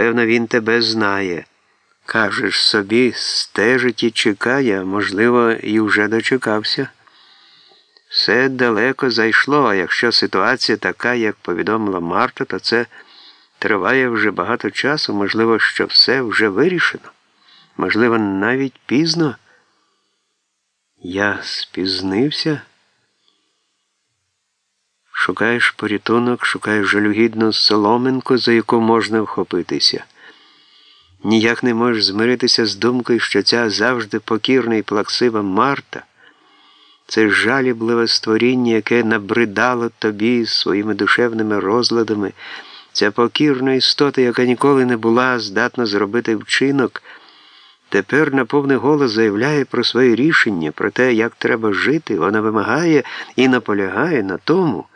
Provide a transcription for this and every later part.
Певно, він тебе знає. Кажеш собі, стежить і чекає, можливо, і вже дочекався. Все далеко зайшло, а якщо ситуація така, як повідомила Марта, то це триває вже багато часу, можливо, що все вже вирішено. Можливо, навіть пізно. Я спізнився. Шукаєш порятунок, шукаєш жалюгідну соломинку, за яку можна вхопитися. Ніяк не можеш змиритися з думкою, що ця завжди покірна і плаксива Марта це жалібливе створіння, яке набридало тобі своїми душевними розладами, ця покірна істота, яка ніколи не була здатна зробити вчинок, тепер на повний голос заявляє про своє рішення, про те, як треба жити, вона вимагає і наполягає на тому,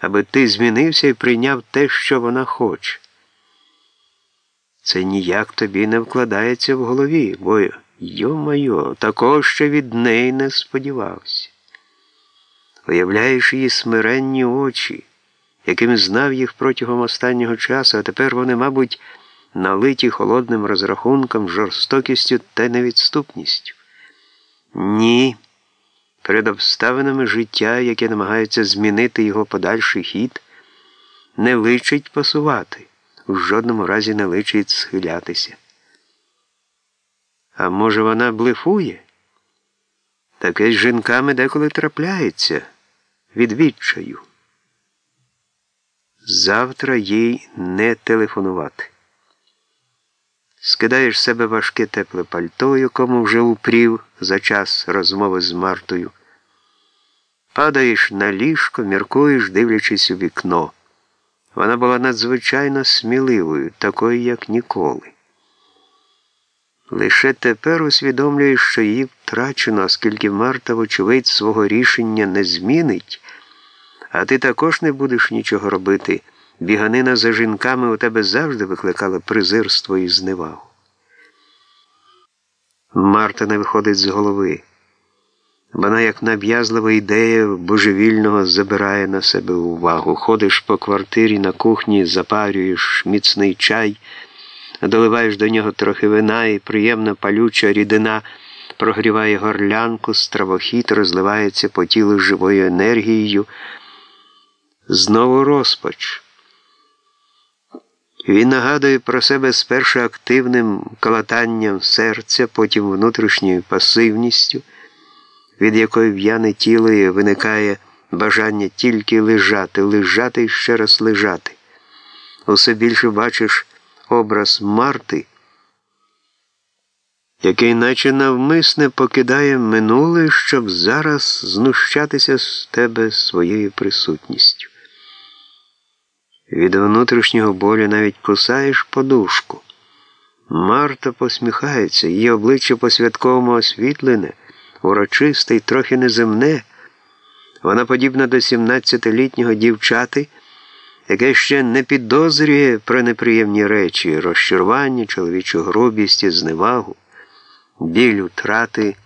аби ти змінився і прийняв те, що вона хоче. Це ніяк тобі не вкладається в голові, бо, йо-майо, такого ще від неї не сподівався. Уявляєш її смиренні очі, якими знав їх протягом останнього часу, а тепер вони, мабуть, налиті холодним розрахунком, жорстокістю та невідступністю. Ні, перед обставинами життя, яке намагається змінити його подальший хід, не личить пасувати в жодному разі не личить схилятися. А може, вона блефує? Таке з жінками деколи трапляється від відчаю. Завтра їй не телефонувати. Скидаєш себе важке тепле пальто, якому вже упрів за час розмови з Мартою. Падаєш на ліжко, міркуєш, дивлячись у вікно. Вона була надзвичайно сміливою, такою, як ніколи. Лише тепер усвідомлюєш, що її втрачено, оскільки Марта, вочевидь, свого рішення не змінить, а ти також не будеш нічого робити. Біганина за жінками у тебе завжди викликала презирство і зневагу. Марта не виходить з голови. Вона, як нав'язлива ідея божевільного, забирає на себе увагу. Ходиш по квартирі на кухні, запарюєш міцний чай, доливаєш до нього трохи вина і приємна палюча рідина прогріває горлянку, стравохід розливається по тілу живою енергією. Знову розпач. Він нагадує про себе спершу активним калатанням серця, потім внутрішньою пасивністю від якої в'яне тіло і виникає бажання тільки лежати, лежати і ще раз лежати. Усе більше бачиш образ Марти, який наче навмисне покидає минуле, щоб зараз знущатися з тебе своєю присутністю. Від внутрішнього болю навіть кусаєш подушку. Марта посміхається, її обличчя по святковому освітлене урочисте й трохи неземне. Вона подібна до 17-літнього дівчати, яке ще не підозрює про неприємні речі, розчарування, чоловічу грубість і зневагу, біль втрати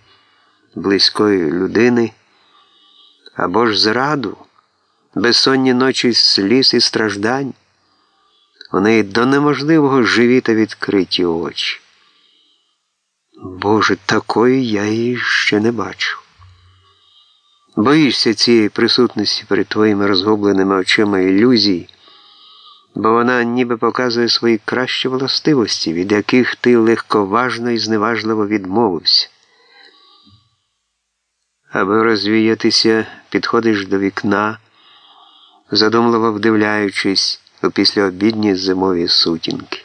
близької людини або ж зраду, безсонні ночі сліз і страждань. У неї до неможливого живі та відкриті очі. Боже, такої я її ще не бачу. Боїшся цієї присутності перед твоїми розгубленими очима ілюзій, бо вона ніби показує свої кращі властивості, від яких ти легковажно і зневажливо відмовився. Аби розвіятися, підходиш до вікна, задумливо вдивляючись у післяобідні зимові сутінки.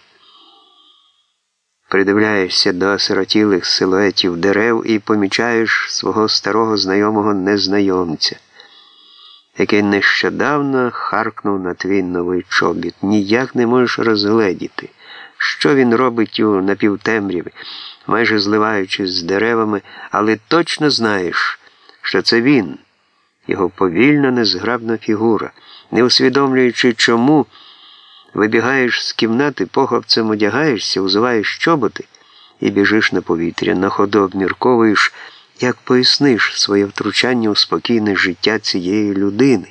Придивляєшся до осиротілих силуетів дерев і помічаєш свого старого знайомого незнайомця, який нещодавно харкнув на твій новий чобіт. Ніяк не можеш розгледіти, що він робить у напівтемряві, майже зливаючись з деревами, але точно знаєш, що це він, його повільна, незграбна фігура, не усвідомлюючи чому. Вибігаєш з кімнати, похапцем одягаєшся, узиваєш чоботи і біжиш на повітря. На ходу обмірковуєш, як поясниш своє втручання у спокійне життя цієї людини.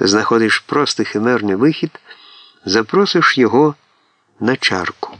Знаходиш простий химерний вихід, запросиш його на чарку.